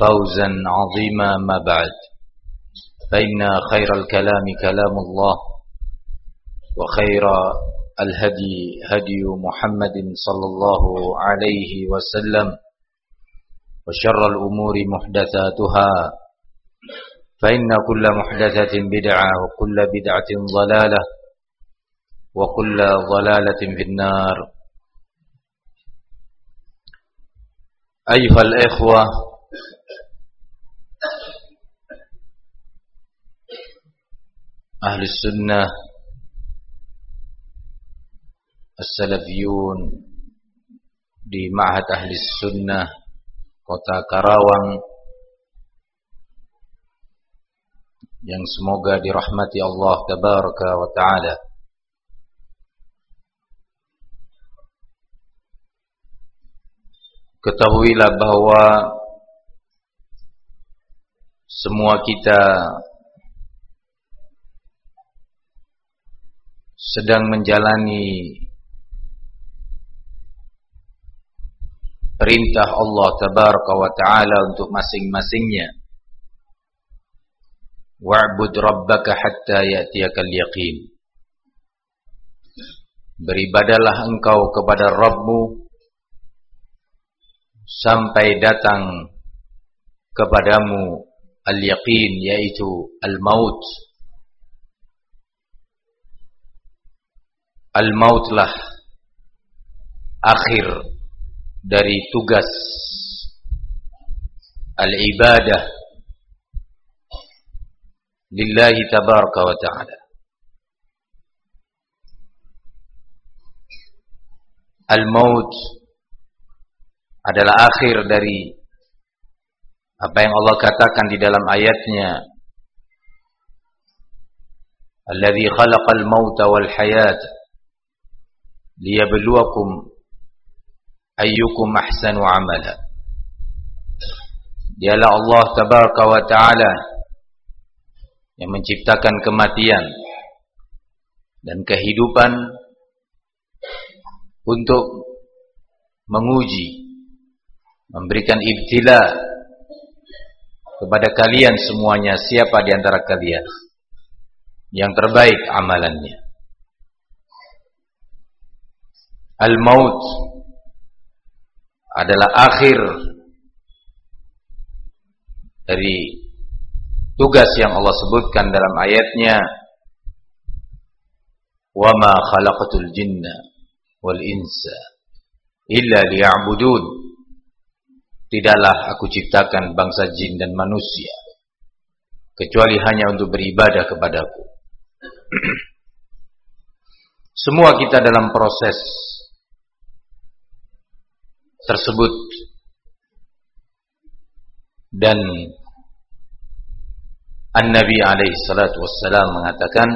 فوزا عظيما ما بعد. فإن خير الكلام كلام الله وخير الهدي هدي محمد صلى الله عليه وسلم وشر الأمور محدثاتها. فإن كل محدثة بدعة وكل بدعة ضلالة وكل ضلالة في النار. أيها الإخوة ahli sunnah as-salafiyun di Ma'had Ahli Sunnah Kota Karawang yang semoga dirahmati Allah tabaraka wa taala. Ketahuilah bahwa semua kita sedang menjalani perintah Allah tabaraka wa taala untuk masing-masingnya. Wa'bud rabbaka hatta ya'tiyakal yaqin. Beribadalah engkau kepada Rabbmu sampai datang kepadamu al-yaqin yaitu al-maut. Al-mautlah akhir dari tugas al-ibadah lillahi tabaraka wa ta'ala. Al-maut adalah akhir dari apa yang Allah katakan di dalam ayatnya? Alladhi khalaqal mauta wal hayata liyabluwakum ayyukum ahsanu amala. Dialah Allah tabaraka wa taala yang menciptakan kematian dan kehidupan untuk menguji memberikan ibtila kepada kalian semuanya siapa di antara kalian yang terbaik amalannya? Al-maut adalah akhir dari tugas yang Allah sebutkan dalam ayatnya wa ma khalaqatul jinna wal insa illa liya'budun tidaklah aku ciptakan bangsa jin dan manusia kecuali hanya untuk beribadah kepadaku. Semua kita dalam proses tersebut dan An-Nabi alaihi salatu wassalam mengatakan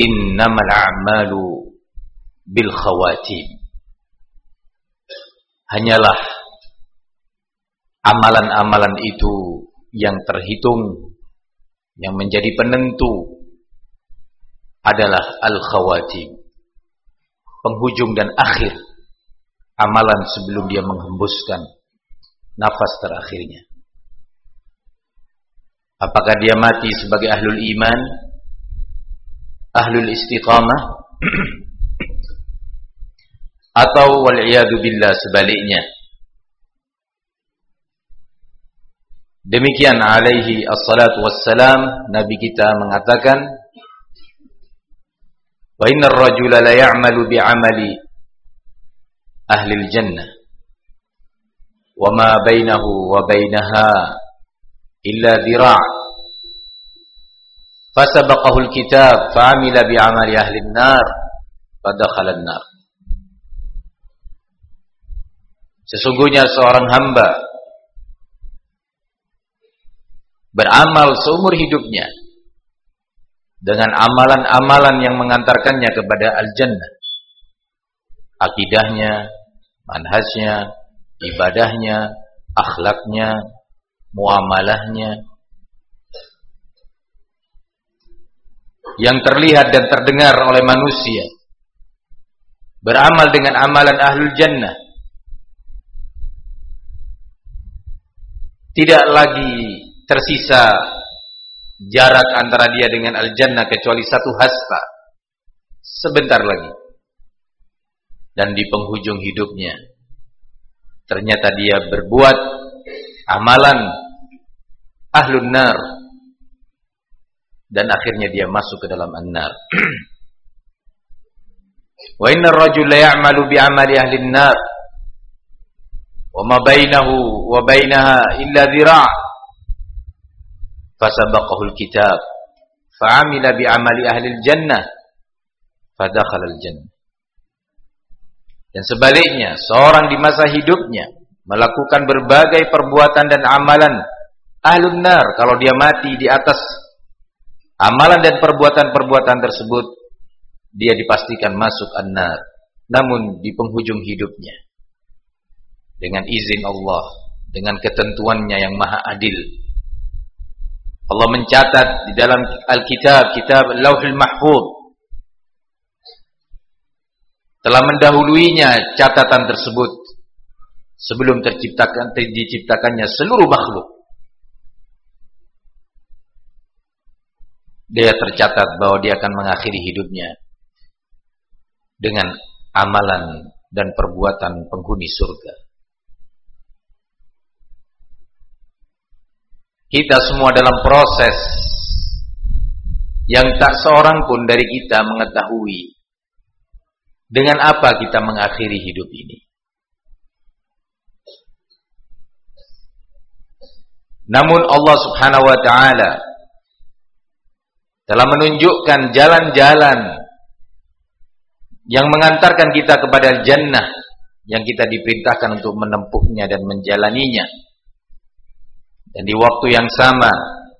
innamal a'malu bil khawatim hanyalah amalan-amalan itu yang terhitung yang menjadi penentu adalah al-khawatim. Penghujung dan akhir amalan sebelum dia menghembuskan nafas terakhirnya. Apakah dia mati sebagai ahlul iman, ahlul istiqamah, atau wal'iyadu billah sebaliknya. Demikian alaihi assalatu wassalam. Nabi kita mengatakan Wa innar rajula la ya'malu bi'amali ahli al-jannah wa ma bainahu wa bainaha illa dhira' fasabaqahu al-kitab fa'amila bi'amali ahli an-nar fadakhala an-nar Sesungguhnya seorang hamba beramal seumur hidupnya dengan amalan-amalan yang mengantarkannya kepada al-jannah. Akidahnya, manhajnya, ibadahnya, akhlaknya, muamalahnya. Yang terlihat dan terdengar oleh manusia. Beramal dengan amalan ahlul jannah. Tidak lagi tersisa jarak antara dia dengan al-jannah kecuali satu hasta. Sebentar lagi. Dan di penghujung hidupnya ternyata dia berbuat amalan ahlun nar dan akhirnya dia masuk ke dalam an-nar. Wa inna ar-rajul la ya'malu bi 'amali ahli an-nar bainahu wa bainaha illa dhira' fasabaqahul kitab. Fa'amila bi'amali ahli jannah fadakhala al-jannah. Dan sebaliknya seorang di masa hidupnya melakukan berbagai perbuatan dan amalan ahlun nar kalau dia mati di atas amalan dan perbuatan-perbuatan tersebut dia dipastikan masuk an-nar. Namun di penghujung hidupnya dengan izin Allah dengan ketentuannya yang maha adil Allah mencatat di dalam Alkitab, kitab Lauhul Mahfuz telah mendahuluinya catatan tersebut sebelum terciptakan diciptakannya seluruh makhluk. Dia tercatat bahwa dia akan mengakhiri hidupnya dengan amalan dan perbuatan penghuni surga. Kita semua dalam proses yang tak seorang pun dari kita mengetahui dengan apa kita mengakhiri hidup ini. Namun Allah Subhanahu wa taala telah menunjukkan jalan-jalan yang mengantarkan kita kepada jannah yang kita diperintahkan untuk menempuhnya dan menjalaninya. Dan di waktu yang sama,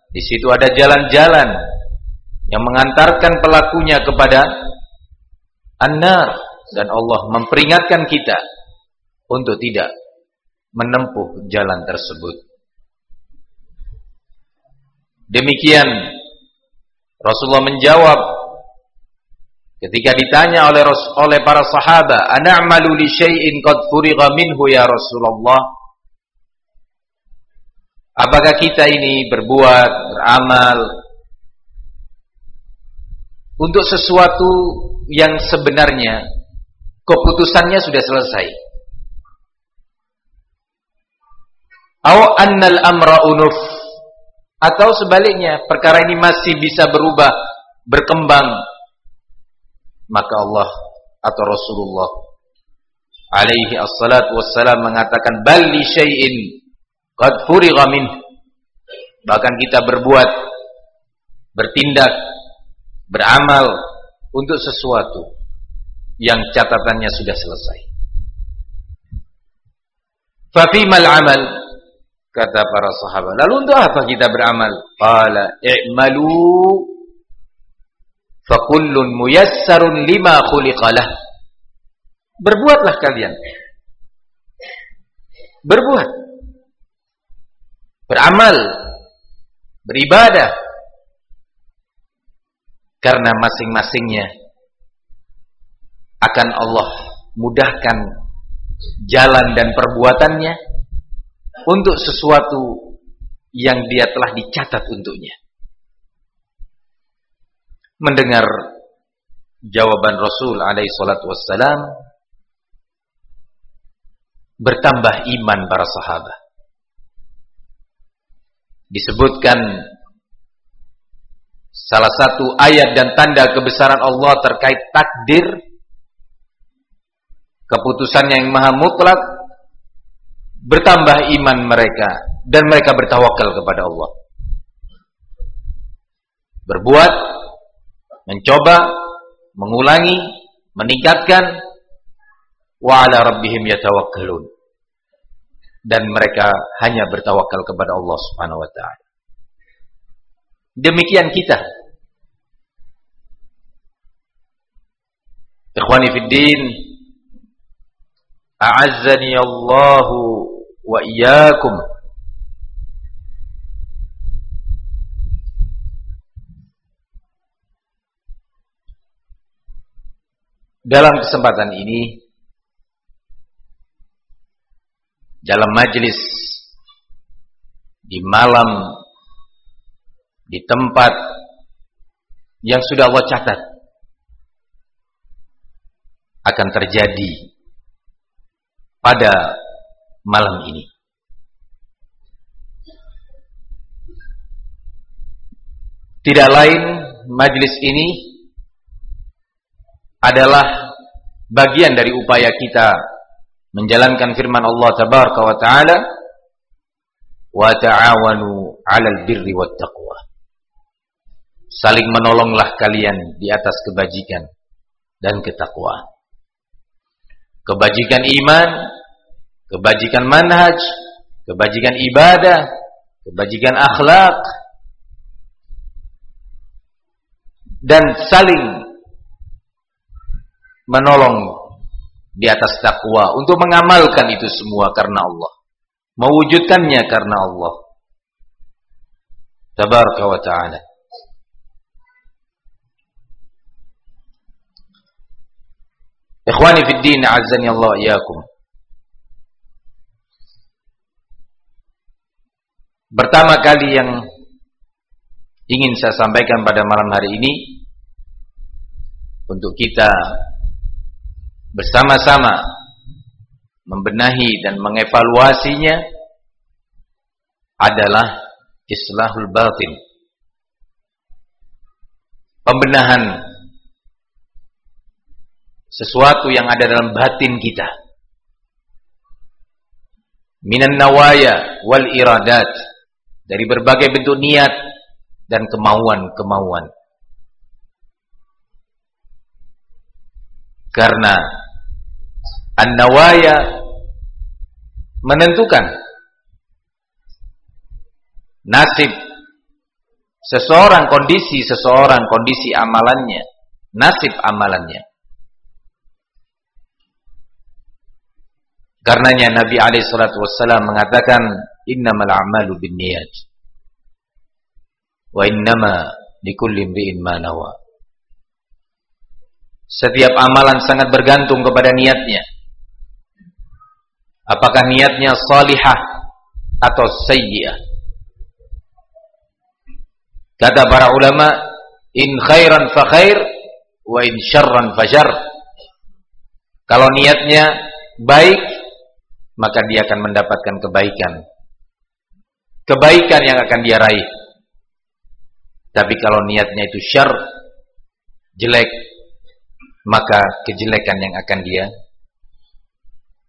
di situ ada jalan-jalan yang mengantarkan pelakunya kepada an-nar dan Allah memperingatkan kita untuk tidak menempuh jalan tersebut. Demikian Rasulullah menjawab ketika ditanya oleh oleh para sahabat, "Ana'malu li syai'in qad furigha minhu ya Rasulullah?" Apakah kita ini berbuat, beramal untuk sesuatu yang sebenarnya keputusannya sudah selesai? Atau sebaliknya perkara ini masih bisa berubah, berkembang maka Allah atau Rasulullah alaihi assalatu wassalam mengatakan bal li syai'in Qad furigha min. Bahkan kita berbuat, bertindak, beramal untuk sesuatu yang catatannya sudah selesai. Fafimal amal kata para sahabat. Lalu untuk apa kita beramal? Qala i'malu fakullun muyassarun lima khuliqalah. Berbuatlah kalian. Berbuat beramal beribadah karena masing-masingnya akan Allah mudahkan jalan dan perbuatannya untuk sesuatu yang dia telah dicatat untuknya. Mendengar jawaban Rasul alaihi salatu wassalam bertambah iman para sahabat. Disebutkan salah satu ayat dan tanda kebesaran Allah terkait takdir keputusan yang maha mutlak bertambah iman mereka dan mereka bertawakal kepada Allah. Berbuat, mencoba, mengulangi, meningkatkan wa ala rabbihim yatawakkalun. Dan mereka hanya bertawakal kepada Allah Subhanahu wa taala. Demikian kita. Ikhwani fid din, a'azzani Allah wa iyyakum. Dalam kesempatan ini dalam majlis di malam di tempat yang sudah Allah catat akan terjadi pada malam ini. Tidak lain majlis ini adalah bagian dari upaya kita menjalankan firman Allah tabaraka wa taala wa ta'awanu 'alal birri wat taqwa. Saling menolonglah kalian di atas kebajikan dan ketakwaan. Kebajikan iman, kebajikan manhaj, kebajikan ibadah, kebajikan akhlak dan saling menolong di atas takwa untuk mengamalkan itu semua karena Allah. Mewujudkannya karena Allah. Tabaraka wa taala. Ikhwani fid din azani Allah iyakum Pertama kali yang ingin saya sampaikan pada malam hari ini untuk kita bersama-sama membenahi dan mengevaluasinya adalah islahul batin. Pembenahan sesuatu yang ada dalam batin kita. Minan nawaya wal iradat dari berbagai bentuk niat dan kemauan-kemauan. Karena An-nawaya menentukan nasib seseorang, kondisi seseorang, kondisi amalannya, nasib amalannya. Karenanya Nabi alaihi salatu wassalam mengatakan innamal a'malu binniyat wa innama likulli imri'in ma nawa. Setiap amalan sangat bergantung kepada niatnya. Apakah niatnya salihah atau sayyi'ah? Kata para ulama, in khairan fa khair wa in syarran fa syarr. Kalau niatnya baik, maka dia akan mendapatkan kebaikan. Kebaikan yang akan dia raih. Tapi kalau niatnya itu syar, jelek, maka kejelekan yang akan dia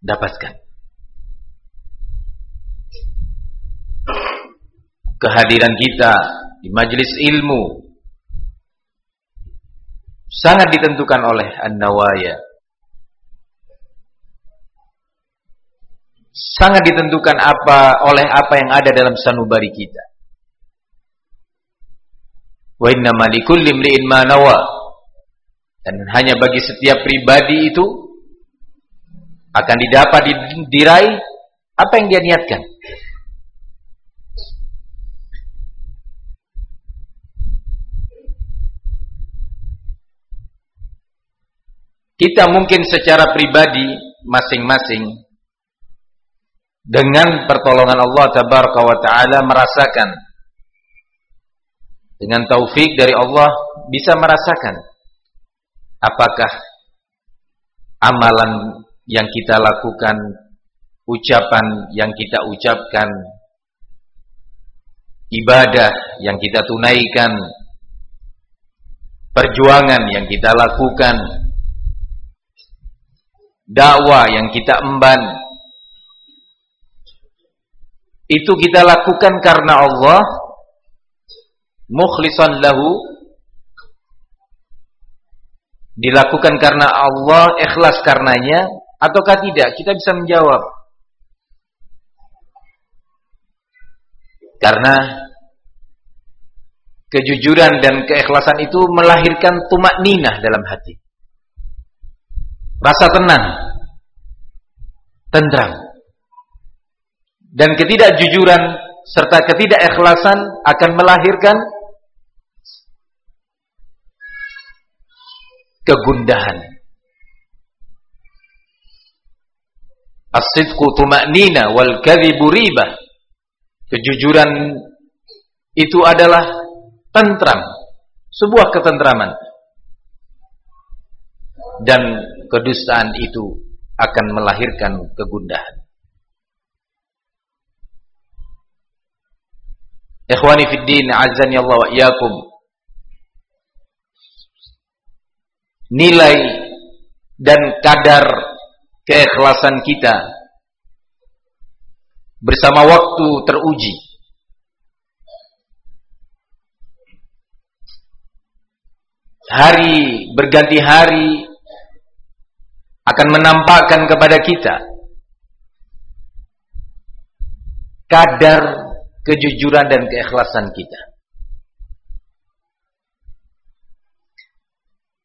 dapatkan. Kehadiran kita di majelis ilmu sangat ditentukan oleh an-nawaya. Sangat ditentukan apa oleh apa yang ada dalam sanubari kita. Wa inna likulli imri'in ma nawa dan hanya bagi setiap pribadi itu akan didapat diraih apa yang dia niatkan. Kita mungkin secara pribadi masing-masing dengan pertolongan Allah tabaraka wa taala merasakan. Dengan taufik dari Allah bisa merasakan apakah amalan yang kita lakukan, ucapan yang kita ucapkan, ibadah yang kita tunaikan, perjuangan yang kita lakukan, dakwah yang kita emban, itu kita lakukan karena Allah, mukhlisan lahu dilakukan karena Allah, ikhlas karenanya ataukah tidak? Kita bisa menjawab. Karena kejujuran dan keikhlasan itu melahirkan tumak ninah dalam hati. Rasa tenang, tentram. Dan ketidakjujuran serta ketidakikhlasan akan melahirkan kegundahan. As-sidqu tuma'nina wal kadhibu ribah. Kejujuran itu adalah tentram, sebuah ketentraman. Dan kedustaan itu akan melahirkan kegundahan. Ikhwani fid din, azani Allah wa iyyakum. nilai dan kadar keikhlasan kita bersama waktu teruji. Hari berganti hari akan menampakkan kepada kita kadar kejujuran dan keikhlasan kita.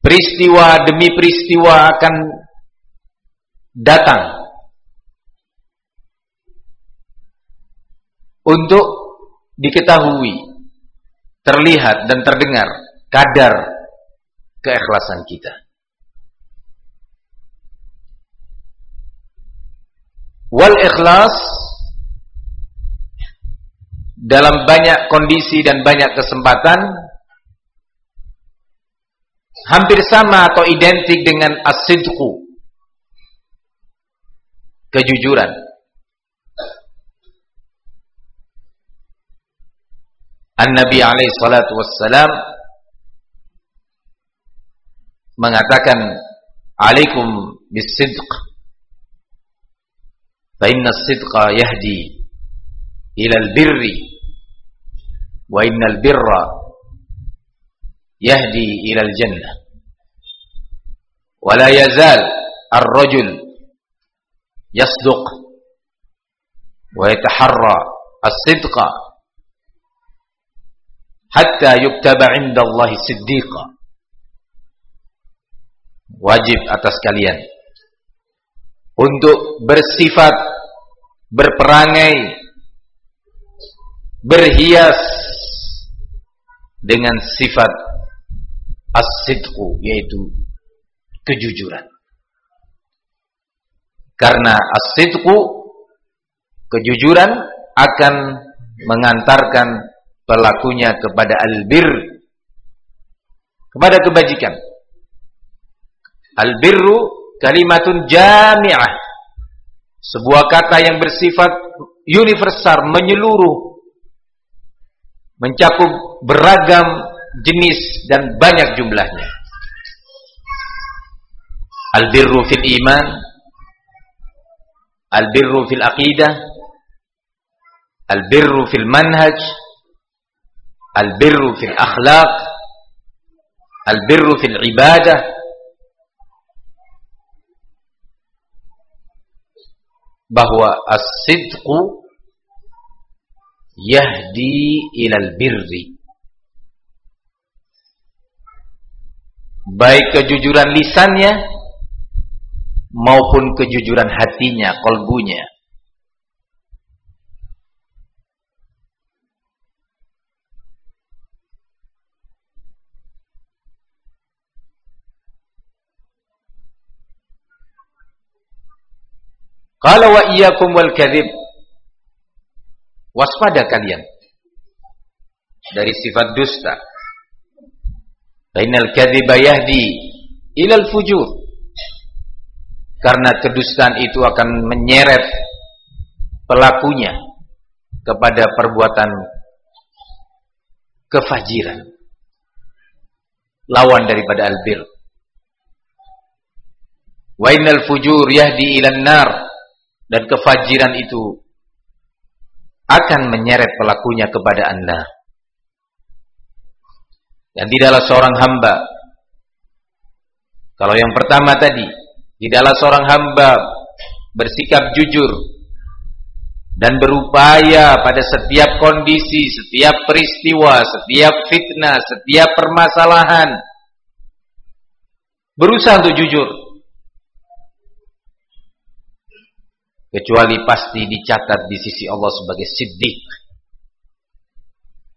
peristiwa demi peristiwa akan datang untuk diketahui, terlihat dan terdengar kadar keikhlasan kita. Wal ikhlas dalam banyak kondisi dan banyak kesempatan hampir sama atau identik dengan as-sidqu kejujuran. An-Nabi alaihi salatu wassalam mengatakan alaikum bis-sidq فإن الصدق يهدي إلى البر وإن البر يهدي إلى الجنة. ولا يزال الرجل يصدق ويتحرى الصدق حتى يكتب عند الله صديقا واجب atas kalian untuk bersifat berperangai berhias dengan sifat as-sidqu yaitu kejujuran. Karena as-sidqu kejujuran akan mengantarkan pelakunya kepada albir kepada kebajikan. Albirru kalimatun jami'ah. Sebuah kata yang bersifat universal, menyeluruh, mencakup beragam jenis dan banyak jumlahnya. Al-birru fil iman, al-birru fil aqidah, al-birru fil manhaj, al-birru fil akhlaq, al-birru fil ibadah, bahwa as-sidqu yahdi ilal birri baik kejujuran lisannya maupun kejujuran hatinya, kolbunya. Qala wa iyyakum wal. Waspada kalian dari sifat dusta. Bainal kadhiba yahdi ilal fujur. Karena kedustaan itu akan menyeret pelakunya kepada perbuatan kefajiran. Lawan daripada albir. Wa innal fujur yahdi ilan nar dan kefajiran itu akan menyeret pelakunya kepada Anda. Dan tidaklah seorang hamba kalau yang pertama tadi tidaklah seorang hamba bersikap jujur dan berupaya pada setiap kondisi, setiap peristiwa, setiap fitnah, setiap permasalahan berusaha untuk jujur kecuali pasti dicatat di sisi Allah sebagai siddiq.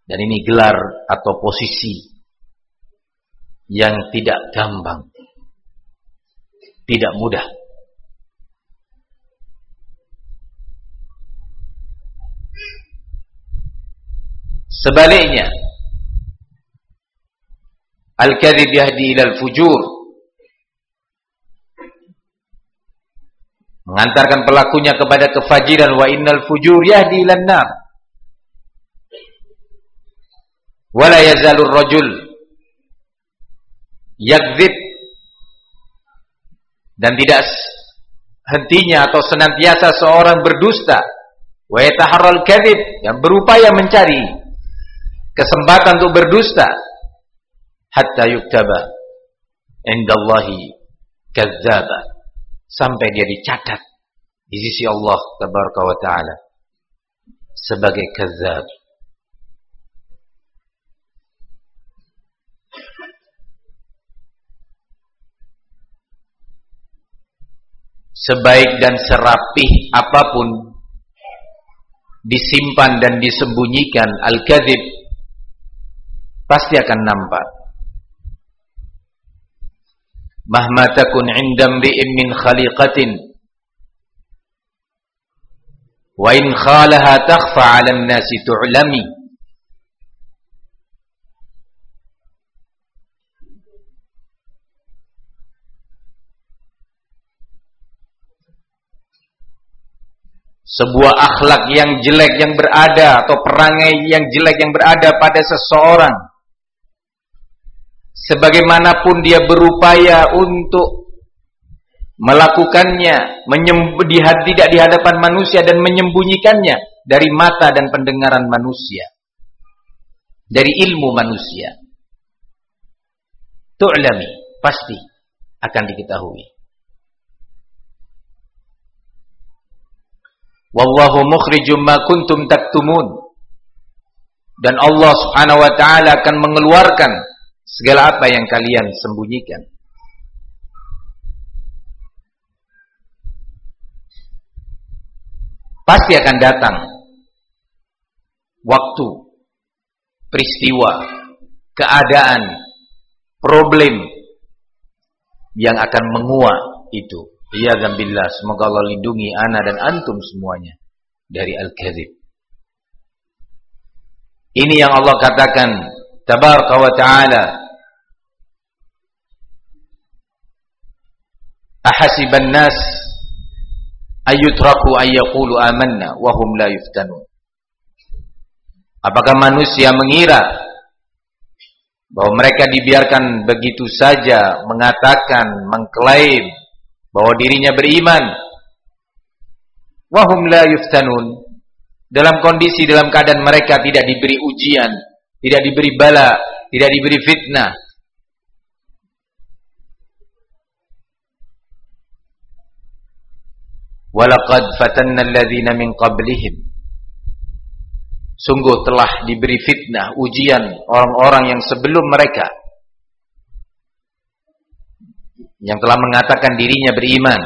Dan ini gelar atau posisi yang tidak gampang, tidak mudah. Sebaliknya, al-kadhib yahdi ila al-fujur mengantarkan pelakunya kepada kefajiran wa innal fujur yahdi ilan nar. Wala yazalur rajul yakdzib. Dan tidak hentinya atau senantiasa seorang berdusta. Wa yataharral kadzib yang berupaya mencari kesempatan untuk berdusta. Hatta yuktaba indallahi kadzdzaba sampai dia dicatat di sisi Allah tabaraka wa taala sebagai kadzab. Sebaik dan serapih apa pun disimpan dan disembunyikan al-kadzib pasti akan nampak mahma takun 'inda imri'in min khaliqatin. Wa in khalaha takhfa 'ala an-nasi tu'lami. Sebuah akhlak yang jelek yang berada atau perangai yang jelek yang berada pada seseorang sebagaimanapun dia berupaya untuk melakukannya tidak di hadapan manusia dan menyembunyikannya dari mata dan pendengaran manusia. Dari ilmu manusia. Tu'lami pasti akan diketahui. Wallahu mukhrijum ma kuntum taktumun. Dan Allah Subhanahu wa taala akan mengeluarkan segala apa yang kalian sembunyikan. Pasti akan datang waktu, peristiwa, keadaan, problem yang akan menguak itu. Ya zambillah, semoga Allah lindungi ana dan antum semuanya dari al-kadzib. Ini yang Allah katakan tabaraka wa ta'ala ahasiban nas ayutraku ayyaqulu amanna wa hum la yuftanun Apakah manusia mengira bahwa mereka dibiarkan begitu saja mengatakan, mengklaim bahwa dirinya beriman? Wahum la yuftanun. Dalam kondisi dalam keadaan mereka tidak diberi ujian, tidak diberi bala, tidak diberi fitnah, Walaqad fatanna alladhina min qablihim. Sungguh telah diberi fitnah, ujian orang-orang yang sebelum mereka. Yang telah mengatakan dirinya beriman.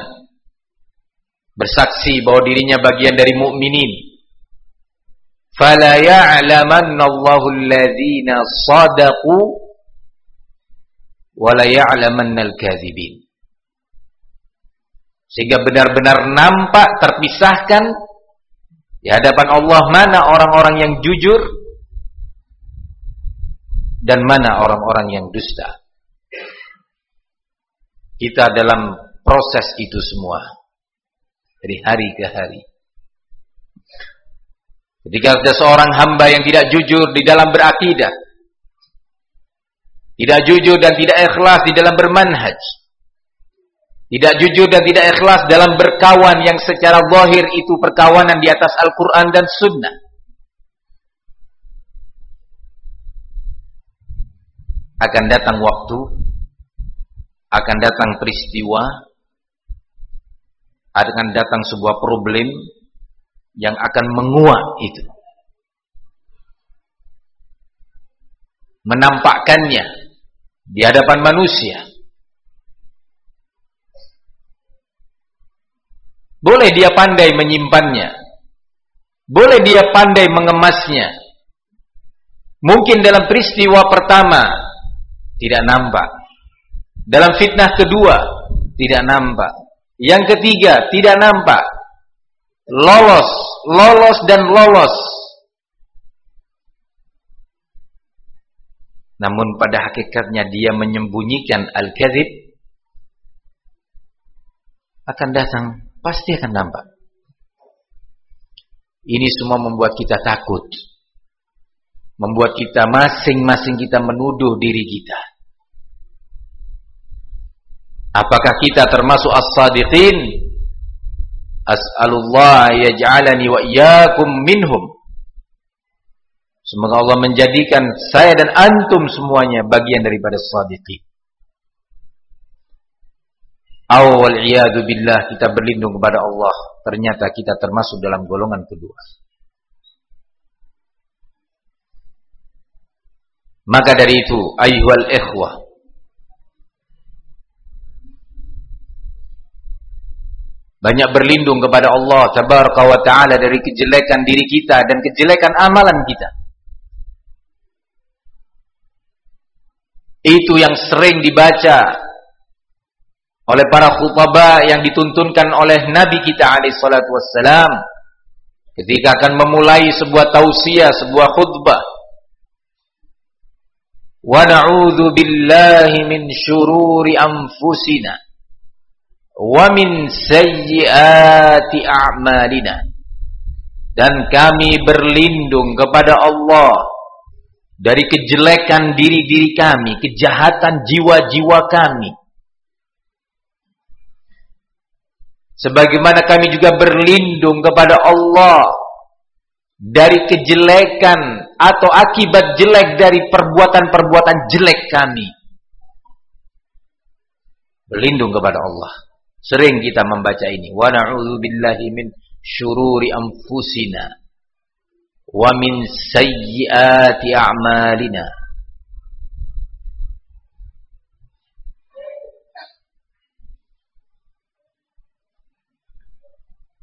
Bersaksi bahwa dirinya bagian dari mukminin. Fala ya'lamanna Allahu alladhina sadaqu wa la ya'lamanna al-kadhibin. Sehingga benar-benar nampak terpisahkan di hadapan Allah mana orang-orang yang jujur dan mana orang-orang yang dusta. Kita dalam proses itu semua dari hari ke hari. Ketika ada seorang hamba yang tidak jujur di dalam berakidah, tidak jujur dan tidak ikhlas di dalam bermanhaj, tidak jujur dan tidak ikhlas dalam berkawan yang secara zahir itu perkawanan di atas Al-Quran dan Sunnah. Akan datang waktu akan datang peristiwa, akan datang sebuah problem yang akan menguat itu. Menampakkannya di hadapan manusia. Boleh dia pandai menyimpannya. Boleh dia pandai mengemasnya. Mungkin dalam peristiwa pertama tidak nampak. Dalam fitnah kedua tidak nampak. Yang ketiga tidak nampak. Lolos, lolos dan lolos. Namun pada hakikatnya dia menyembunyikan al-kadzib akan datang, pasti akan nampak. Ini semua membuat kita takut. Membuat kita masing-masing kita menuduh diri kita. Apakah kita termasuk as-sadiqin? As'alullah yaj'alani wa iyyakum minhum. Semoga Allah menjadikan saya dan antum semuanya bagian daripada sadiqin. Awal iyadu billah kita berlindung kepada Allah. Ternyata kita termasuk dalam golongan kedua. Maka dari itu, ayuhal ikhwah. Banyak berlindung kepada Allah tabaraka wa taala dari kejelekan diri kita dan kejelekan amalan kita. Itu yang sering dibaca oleh para khutbah yang dituntunkan oleh Nabi kita alaihi wassalam ketika akan memulai sebuah tausiah, sebuah khutbah. Wa na'udzu billahi min syururi anfusina wa min sayyiati a'malina dan kami berlindung kepada Allah dari kejelekan diri-diri kami, kejahatan jiwa-jiwa kami. Sebagaimana kami juga berlindung kepada Allah dari kejelekan atau akibat jelek dari perbuatan-perbuatan jelek kami. Berlindung kepada Allah. Sering kita membaca ini. Wa na'udzu billahi min syururi anfusina wa min sayyiati a'malina.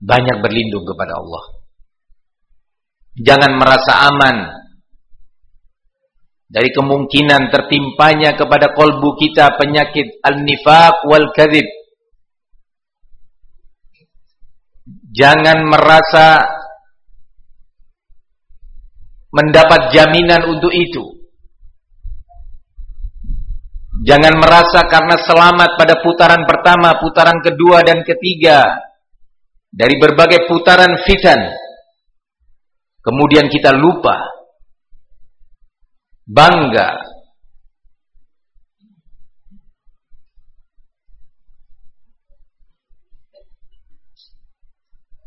Banyak berlindung kepada Allah. Jangan merasa aman dari kemungkinan tertimpanya kepada kolbu kita penyakit al-nifaq wal kadhib Jangan merasa mendapat jaminan untuk itu. Jangan merasa karena selamat pada putaran pertama, putaran kedua dan ketiga dari berbagai putaran fitan. Kemudian kita lupa bangga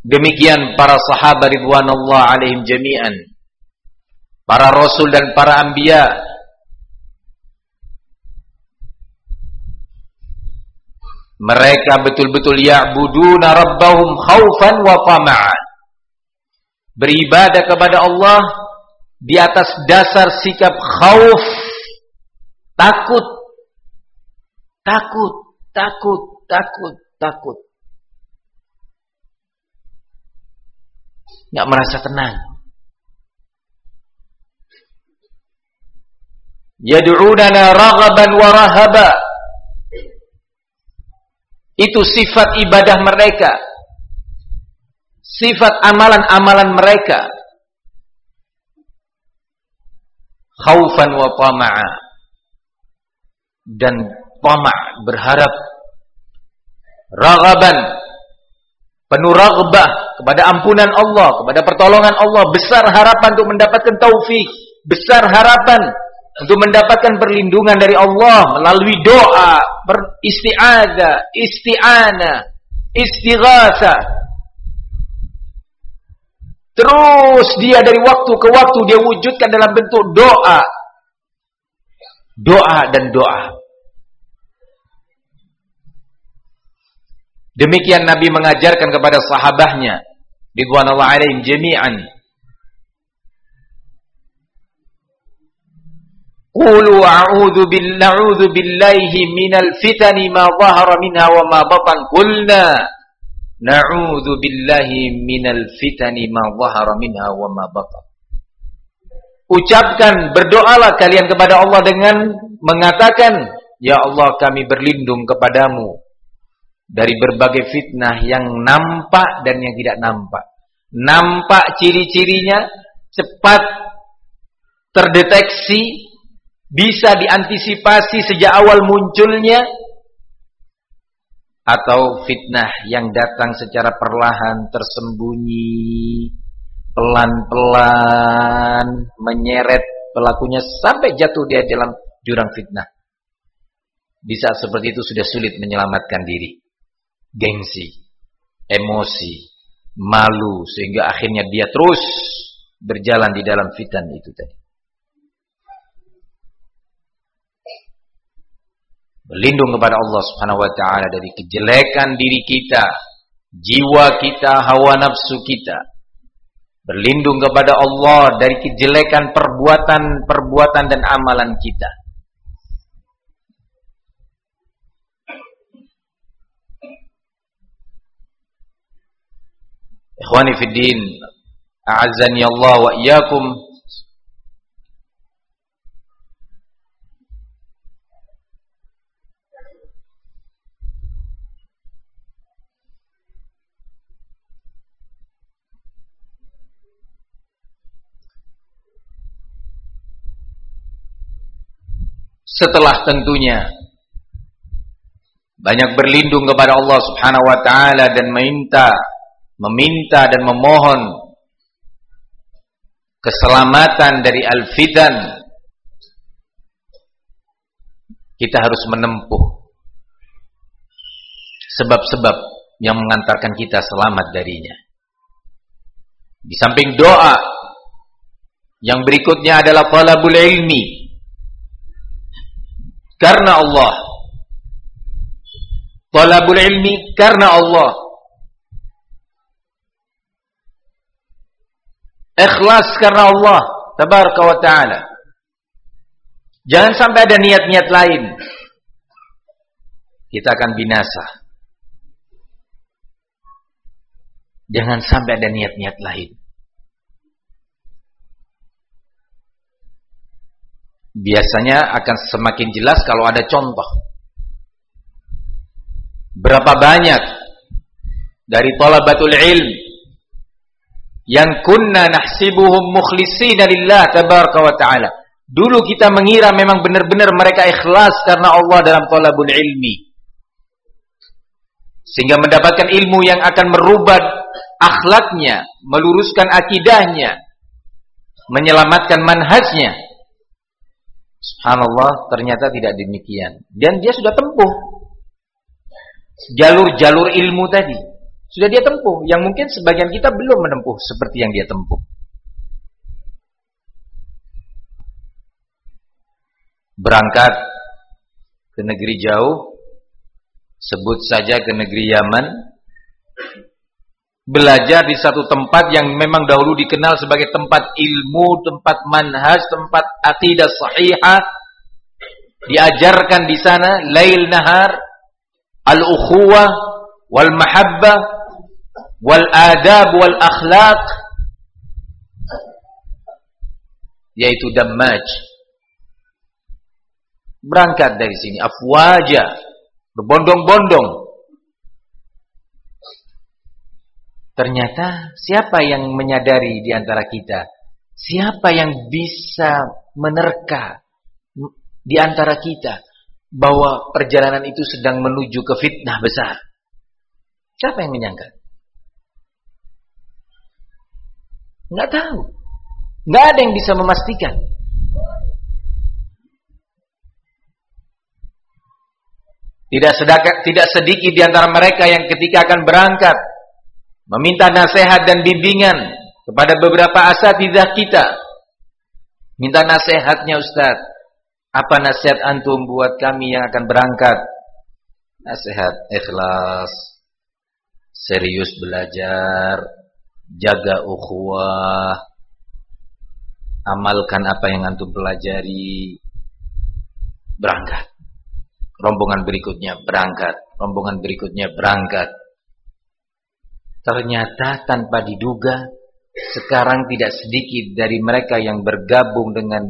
Demikian para sahabat ridwanullah alaihim jami'an. Para rasul dan para anbiya. Mereka betul-betul ya'buduna rabbahum khaufan wa tama'an. Beribadah kepada Allah di atas dasar sikap khauf, takut, takut, takut, takut, takut. nggak merasa tenang. Yad'unana raghaban wa rahaba. Itu sifat ibadah mereka. Sifat amalan-amalan mereka. Khaufan wa tama'a. Dan tama' berharap. Ragaban. Penuh ragbah kepada ampunan Allah, kepada pertolongan Allah. Besar harapan untuk mendapatkan taufik. Besar harapan untuk mendapatkan perlindungan dari Allah melalui doa, beristi'adzah, isti'anah, istighatha. Terus dia dari waktu ke waktu dia wujudkan dalam bentuk doa. Doa dan doa. Demikian Nabi mengajarkan kepada sahabahnya ridwanullah alaihim jami'an Qulu a'udzu billahi billahi minal fitani ma dhahara minha wa ma batan. Qulna na'udzu billahi minal fitani ma dhahara minha wa ma batan. Ucapkan, berdoalah kalian kepada Allah dengan mengatakan, Ya Allah kami berlindung kepadamu dari berbagai fitnah yang nampak dan yang tidak nampak. Nampak ciri-cirinya cepat terdeteksi bisa diantisipasi sejak awal munculnya? Atau fitnah yang datang secara perlahan tersembunyi pelan-pelan menyeret pelakunya sampai jatuh dia dalam jurang fitnah. Di saat seperti itu sudah sulit menyelamatkan diri. Gengsi emosi malu sehingga akhirnya dia terus berjalan di dalam fitnah itu tadi berlindung kepada Allah Subhanahu wa taala dari kejelekan diri kita, jiwa kita, hawa nafsu kita. Berlindung kepada Allah dari kejelekan perbuatan-perbuatan dan amalan kita. Ikhwani fi din, a'azzani Allah wa iyyakum setelah tentunya banyak berlindung kepada Allah Subhanahu wa taala dan meminta meminta dan memohon keselamatan dari al-fitan kita harus menempuh sebab-sebab yang mengantarkan kita selamat darinya. Di samping doa yang berikutnya adalah talabul ilmi karena Allah. Talabul ilmi karena Allah. Ikhlas karena Allah tabaraka wa taala. Jangan sampai ada niat-niat lain. Kita akan binasa. Jangan sampai ada niat-niat lain. Biasanya akan semakin jelas kalau ada contoh. Berapa banyak dari talabatul ilm yang kunna nahsibuhum mukhlisina lillah tabaraka wa ta'ala. Dulu kita mengira memang benar-benar mereka ikhlas karena Allah dalam talabul ilmi. Sehingga mendapatkan ilmu yang akan merubah akhlaknya, meluruskan akidahnya, menyelamatkan manhajnya. Subhanallah ternyata tidak demikian. Dan dia sudah tempuh jalur-jalur ilmu tadi. Sudah dia tempuh. Yang mungkin sebagian kita belum menempuh seperti yang dia tempuh. Berangkat ke negeri jauh. Sebut saja ke negeri Yaman belajar di satu tempat yang memang dahulu dikenal sebagai tempat ilmu, tempat manhaj, tempat akidah sahihah. Diajarkan di sana lail nahar, al-ukhuwah, wal mahabbah, wal adab, wal akhlaq. Yaitu Dammaj. Berangkat dari sini afwaja, berbondong-bondong Ternyata siapa yang menyadari di antara kita? Siapa yang bisa menerka di antara kita bahwa perjalanan itu sedang menuju ke fitnah besar? Siapa yang menyangka? Enggak tahu. Enggak ada yang bisa memastikan. Tidak sedikit, tidak sedikit di antara mereka yang ketika akan berangkat meminta nasihat dan bimbingan kepada beberapa asatidzah kita. Minta nasihatnya Ustaz. Apa nasihat antum buat kami yang akan berangkat? Nasihat ikhlas, serius belajar, jaga ukhuwah, amalkan apa yang antum pelajari, berangkat. Rombongan berikutnya berangkat, rombongan berikutnya berangkat. Ternyata tanpa diduga sekarang tidak sedikit dari mereka yang bergabung dengan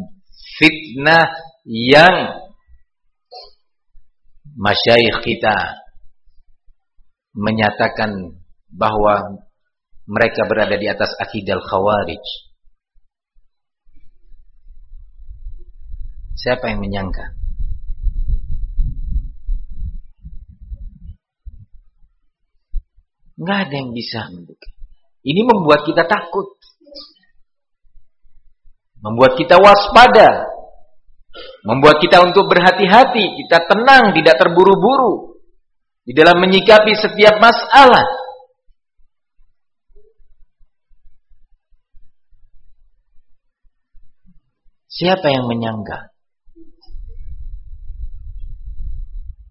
fitnah yang masyayikh kita menyatakan bahwa mereka berada di atas akidah khawarij. Siapa yang menyangka? Nggak ada yang bisa menduga. Ini membuat kita takut. Membuat kita waspada. Membuat kita untuk berhati-hati. Kita tenang, tidak terburu-buru. Di dalam menyikapi setiap masalah. Siapa yang menyangka?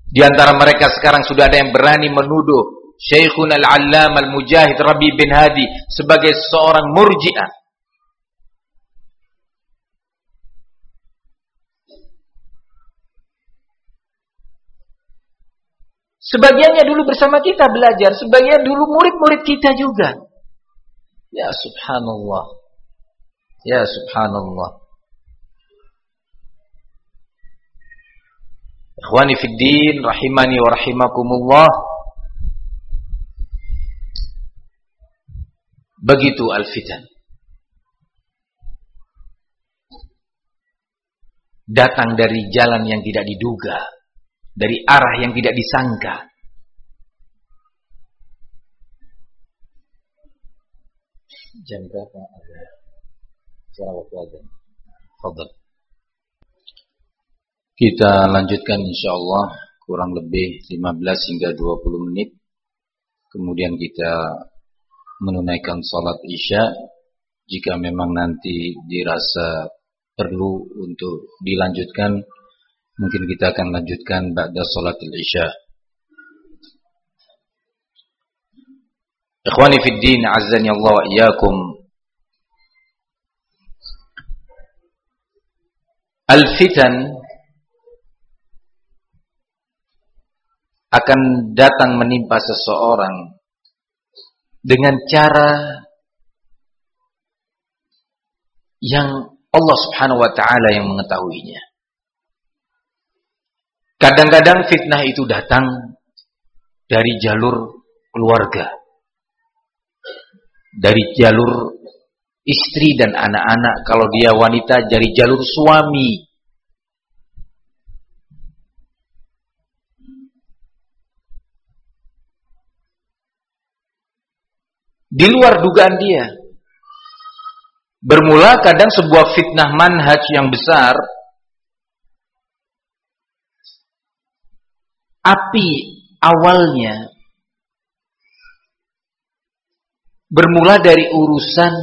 Di antara mereka sekarang sudah ada yang berani menuduh Syekhun al-Allam al-Mujahid Rabi bin Hadi sebagai seorang murji'ah. Sebagiannya dulu bersama kita belajar, sebagian dulu murid-murid kita juga. Ya subhanallah. Ya subhanallah. Ikhwani fid din rahimani wa rahimakumullah. Begitu al-fitan. Datang dari jalan yang tidak diduga, dari arah yang tidak disangka. Jam berapa ada? Sekarang waktu ada. Fadal. Kita lanjutkan insyaallah kurang lebih 15 hingga 20 menit. Kemudian kita menunaikan salat isya jika memang nanti dirasa perlu untuk dilanjutkan mungkin kita akan lanjutkan ba'da salat isya. Ikhwani fid din azzani Allah Al-fitan akan datang menimpa seseorang dengan cara yang Allah Subhanahu wa taala yang mengetahuinya. Kadang-kadang fitnah itu datang dari jalur keluarga. Dari jalur istri dan anak-anak kalau dia wanita dari jalur suami. Di luar dugaan dia. Bermula kadang sebuah fitnah manhaj yang besar api awalnya bermula dari urusan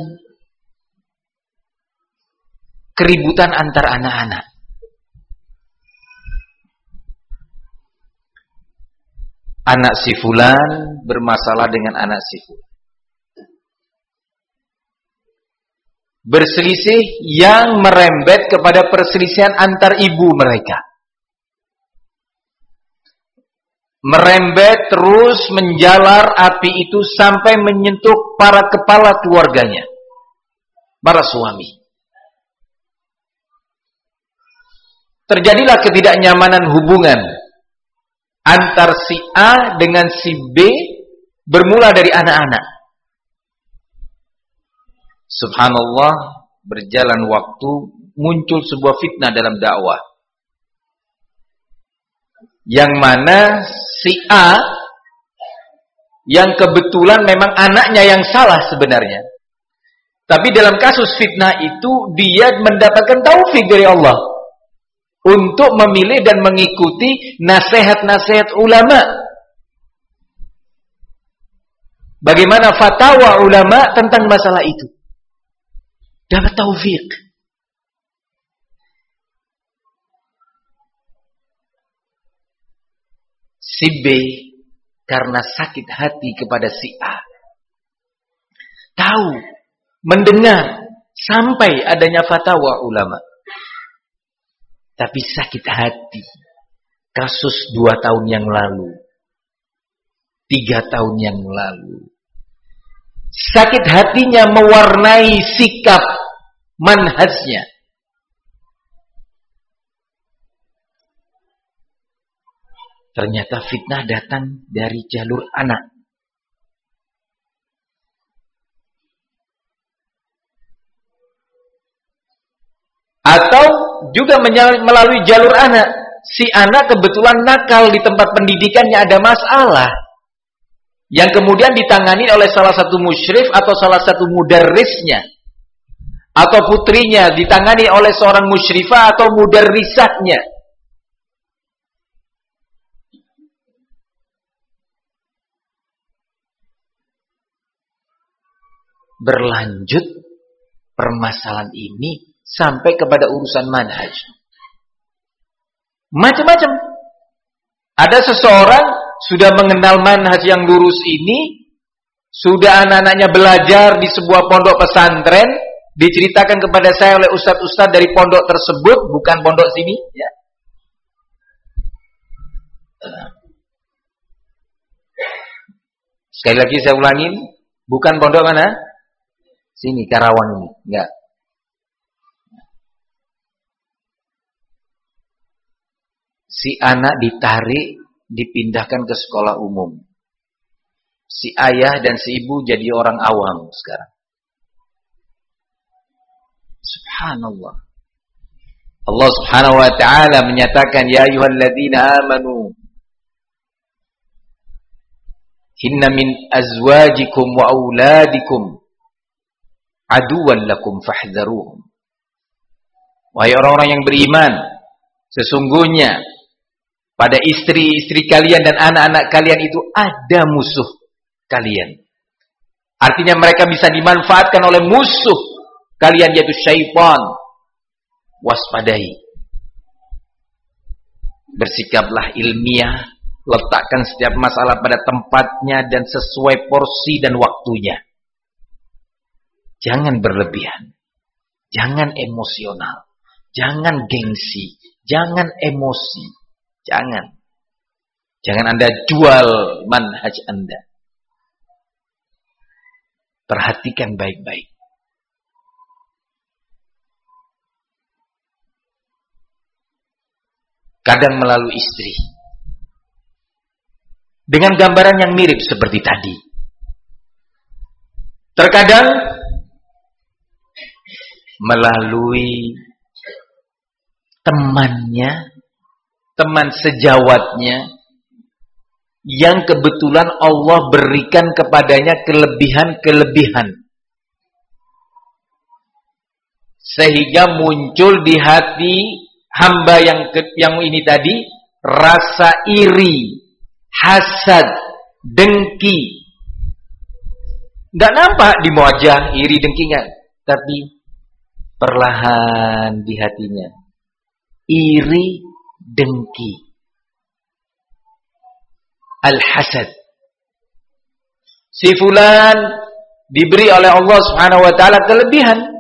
keributan antar anak-anak. Anak si fulan bermasalah dengan anak si fulan. Berselisih yang merembet kepada perselisihan antar ibu mereka. Merembet terus menjalar api itu sampai menyentuh para kepala keluarganya. Para suami. Terjadilah ketidaknyamanan hubungan antar si A dengan si B bermula dari anak-anak. Subhanallah, berjalan waktu, muncul sebuah fitnah dalam dakwah. Yang mana si A yang kebetulan memang anaknya yang salah sebenarnya. Tapi dalam kasus fitnah itu dia mendapatkan taufik dari Allah untuk memilih dan mengikuti nasihat-nasihat ulama. Bagaimana fatwa ulama tentang masalah itu? Dapat taufik. Si B karena sakit hati kepada si A. Tahu, mendengar sampai adanya fatwa ulama. Tapi sakit hati. Kasus dua tahun yang lalu. Tiga tahun yang lalu. Sakit hatinya mewarnai sikap manhajnya. Ternyata fitnah datang dari jalur anak. Atau juga melalui jalur anak. Si anak kebetulan nakal di tempat pendidikannya ada masalah. Yang kemudian ditangani oleh salah satu musyrif atau salah satu mudarrisnya. Atau putrinya ditangani oleh seorang musyrifah atau mudarrisatnya. berlanjut permasalahan ini sampai kepada urusan manhaj. Macam-macam. Ada seseorang sudah mengenal manhaj yang lurus ini, sudah anak-anaknya belajar di sebuah pondok pesantren, diceritakan kepada saya oleh ustadz-ustadz dari pondok tersebut, bukan pondok sini, ya. Sekali lagi saya ulangin, bukan pondok mana? Sini Karawang ini, enggak. Si anak ditarik, dipindahkan ke sekolah umum. Si ayah dan si ibu jadi orang awam sekarang. Subhanallah. Allah Subhanahu wa taala menyatakan ya ayyuhalladzina amanu inna min azwajikum wa auladikum aduwan lakum fahdharuhum. Wahai orang-orang yang beriman, sesungguhnya pada istri-istri kalian dan anak-anak kalian itu ada musuh kalian. Artinya mereka bisa dimanfaatkan oleh musuh kalian yaitu syaitan. Waspadai. Bersikaplah ilmiah, letakkan setiap masalah pada tempatnya dan sesuai porsi dan waktunya. Jangan berlebihan. Jangan emosional. Jangan gengsi. Jangan emosi. Jangan. Jangan Anda jual manhaj Anda. Perhatikan baik-baik. Kadang melalui istri. Dengan gambaran yang mirip seperti tadi. Terkadang melalui temannya, teman sejawatnya, yang kebetulan Allah berikan kepadanya kelebihan-kelebihan. Sehingga muncul di hati hamba yang yang ini tadi rasa iri, hasad, dengki. Gak nampak di wajah iri dengki gak? Tapi perlahan di hatinya. Iri, dengki. Al-hasad. Si fulan diberi oleh Allah Subhanahu wa taala kelebihan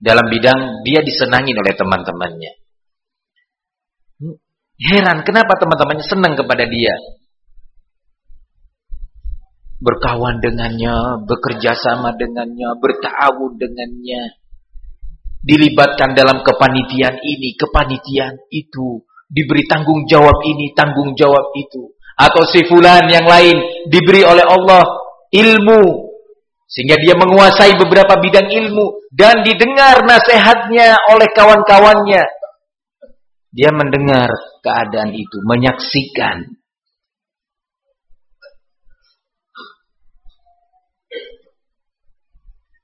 dalam bidang dia disenangi oleh teman-temannya. Heran kenapa teman-temannya senang kepada dia? berkawan dengannya, bekerja sama dengannya, bertawun dengannya, dilibatkan dalam kepanitiaan ini, kepanitiaan itu, diberi tanggung jawab ini, tanggung jawab itu, atau si fulan yang lain diberi oleh Allah ilmu Sehingga dia menguasai beberapa bidang ilmu dan didengar nasihatnya oleh kawan-kawannya. Dia mendengar keadaan itu, menyaksikan.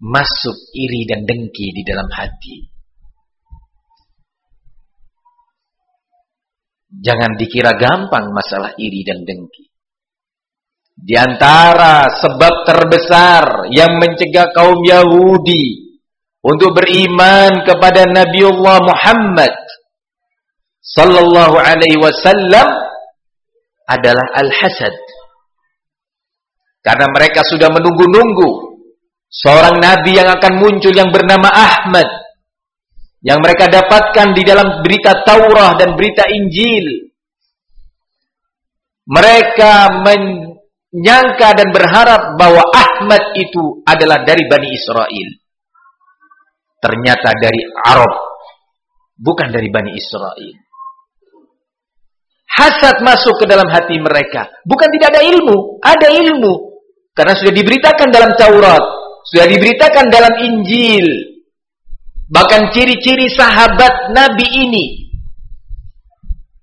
Masuk iri dan dengki di dalam hati. Jangan dikira gampang masalah iri dan dengki. Di antara sebab terbesar yang mencegah kaum Yahudi untuk beriman kepada Nabiullah Muhammad sallallahu alaihi wasallam adalah al-hasad. Karena mereka sudah menunggu-nunggu seorang nabi yang akan muncul yang bernama Ahmad yang mereka dapatkan di dalam berita Taurah dan berita Injil. Mereka men nyangka dan berharap bahwa Ahmad itu adalah dari Bani Israel. Ternyata dari Arab, bukan dari Bani Israel. Hasad masuk ke dalam hati mereka. Bukan tidak ada ilmu, ada ilmu. Karena sudah diberitakan dalam Taurat, sudah diberitakan dalam Injil. Bahkan ciri-ciri sahabat Nabi ini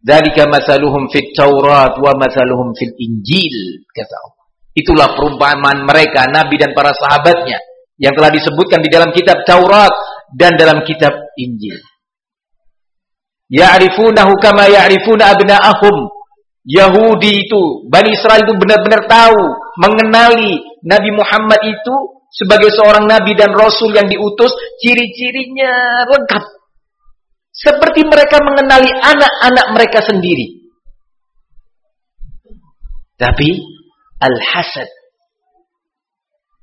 Dzalika masaluhum fit Taurat wa masaluhum fil Injil kata Allah. Itulah perumpamaan mereka nabi dan para sahabatnya yang telah disebutkan di dalam kitab Taurat dan dalam kitab Injil. Ya'rifunahu kama ya'rifuna abna'ahum. Yahudi itu, Bani Israel itu benar-benar tahu, mengenali Nabi Muhammad itu sebagai seorang nabi dan rasul yang diutus, ciri-cirinya lengkap seperti mereka mengenali anak-anak mereka sendiri. Tapi al-hasad.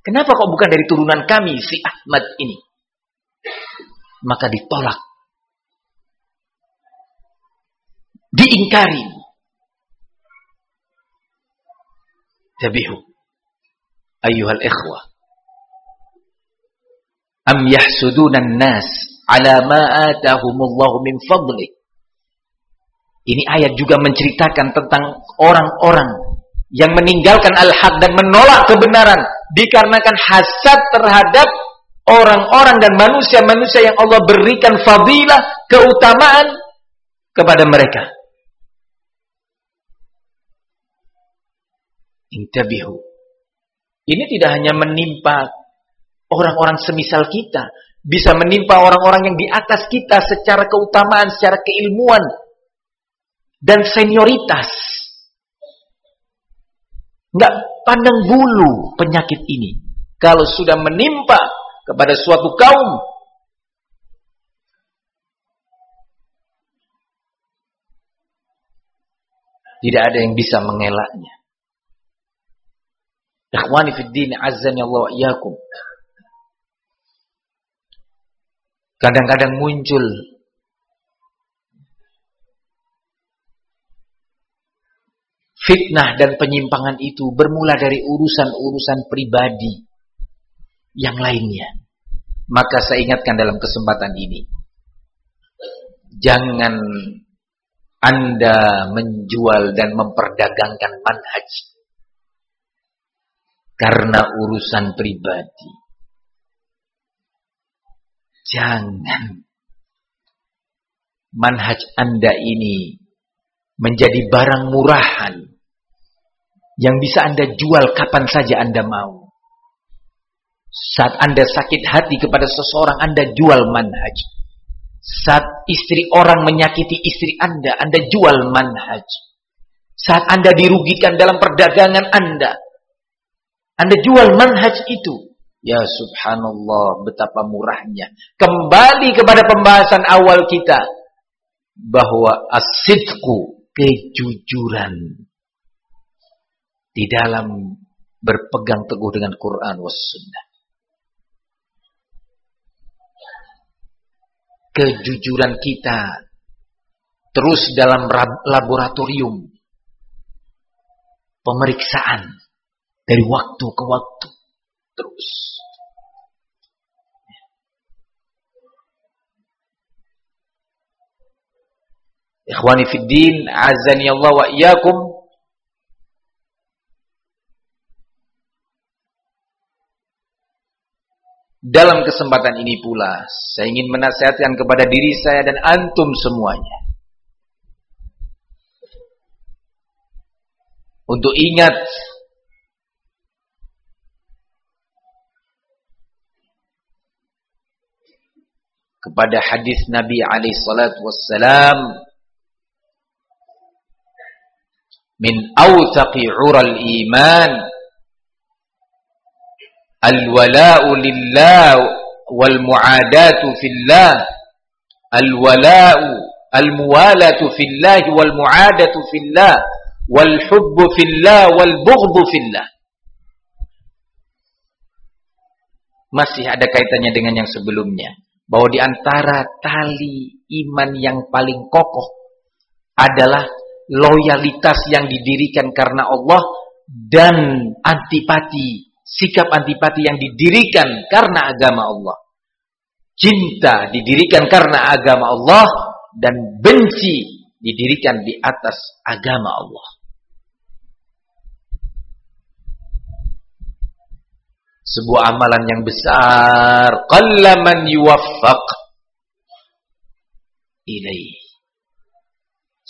Kenapa kok bukan dari turunan kami si Ahmad ini? Maka ditolak. Diingkari. Tabihu. Ayuhal ikhwah. Am yahsudunan nas ala ma atahumullahu min fadli. Ini ayat juga menceritakan tentang orang-orang yang meninggalkan al-haq dan menolak kebenaran dikarenakan hasad terhadap orang-orang dan manusia-manusia yang Allah berikan fadilah, keutamaan kepada mereka. Intabihu. Ini tidak hanya menimpa orang-orang semisal kita, bisa menimpa orang-orang yang di atas kita secara keutamaan, secara keilmuan dan senioritas. Enggak pandang bulu penyakit ini. Kalau sudah menimpa kepada suatu kaum tidak ada yang bisa mengelaknya. Ikhwani fid din azza wa iyyakum. Kadang-kadang muncul fitnah dan penyimpangan itu bermula dari urusan-urusan pribadi yang lainnya. Maka saya ingatkan dalam kesempatan ini, jangan Anda menjual dan memperdagangkan manhaj karena urusan pribadi. Jangan manhaj Anda ini menjadi barang murahan yang bisa Anda jual kapan saja Anda mau. Saat Anda sakit hati kepada seseorang, Anda jual manhaj. Saat istri orang menyakiti istri Anda, Anda jual manhaj. Saat Anda dirugikan dalam perdagangan Anda, Anda jual manhaj itu. Ya subhanallah betapa murahnya. Kembali kepada pembahasan awal kita. Bahwa asidku kejujuran. Di dalam berpegang teguh dengan Quran was sunnah. Kejujuran kita terus dalam laboratorium pemeriksaan dari waktu ke waktu terus Ikhwani fid din, azani Allah wa iyyakum. Dalam kesempatan ini pula, saya ingin menasihatkan kepada diri saya dan antum semuanya. Untuk ingat kepada hadis Nabi alaihi salatu wassalam min awthaqi 'ural iman Al-wala'u lillah wal mu'adatu fillah. Al-wala'u al-muwalatu fillah wal mu'adatu fillah wal hubbu fillah wal bughdu fillah. Masih ada kaitannya dengan yang sebelumnya. Bahwa di antara tali iman yang paling kokoh adalah loyalitas yang didirikan karena Allah dan antipati sikap antipati yang didirikan karena agama Allah. Cinta didirikan karena agama Allah dan benci didirikan di atas agama Allah. Sebuah amalan yang besar, qallaman yuwaffaq ilaih.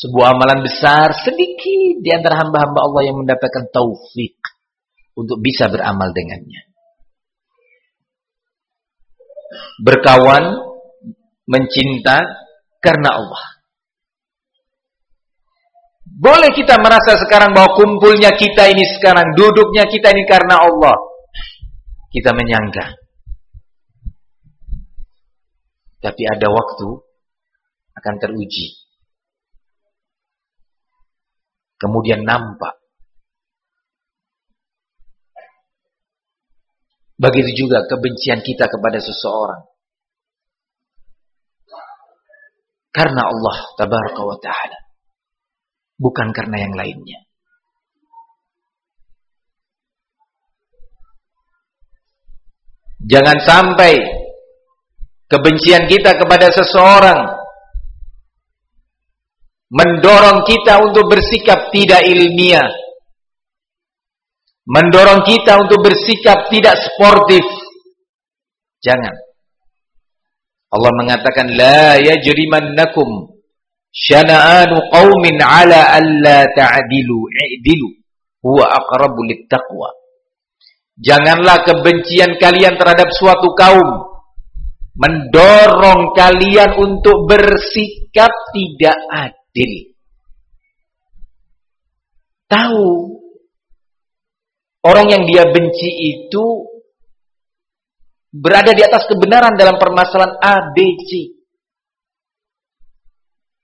Sebuah amalan besar sedikit di antara hamba-hamba Allah yang mendapatkan taufik untuk bisa beramal dengannya. Berkawan, mencinta karena Allah. Boleh kita merasa sekarang bahwa kumpulnya kita ini sekarang, duduknya kita ini karena Allah. Kita menyangka. Tapi ada waktu akan teruji. Kemudian nampak Begitu juga kebencian kita kepada seseorang. Karena Allah tabaraka wa ta'ala. Bukan karena yang lainnya. Jangan sampai kebencian kita kepada seseorang mendorong kita untuk bersikap tidak ilmiah mendorong kita untuk bersikap tidak sportif. Jangan. Allah mengatakan la yajrimannakum syana'anu qaumin ala alla ta'dilu i'dilu huwa aqrabu littaqwa. Janganlah kebencian kalian terhadap suatu kaum mendorong kalian untuk bersikap tidak adil. Tahu Orang yang dia benci itu berada di atas kebenaran dalam permasalahan A, B.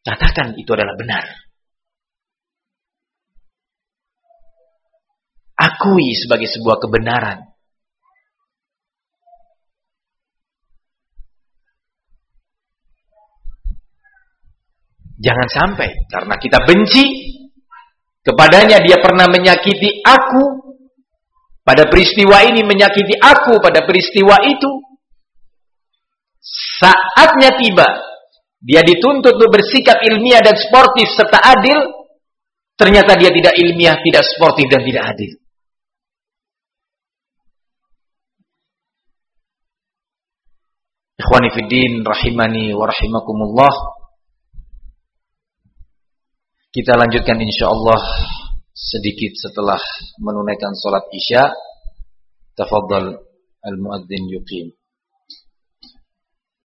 Katakan itu adalah benar. Akui sebagai sebuah kebenaran. Jangan sampai karena kita benci kepadanya dia pernah menyakiti aku pada peristiwa ini menyakiti aku pada peristiwa itu. Saatnya tiba. Dia dituntut untuk bersikap ilmiah dan sportif serta adil. Ternyata dia tidak ilmiah, tidak sportif dan tidak adil. Ikhwani fiddin rahimani wa rahimakumullah. Kita lanjutkan insyaallah sedikit setelah menunaikan salat Isya tafadhal al-muadzin yuqim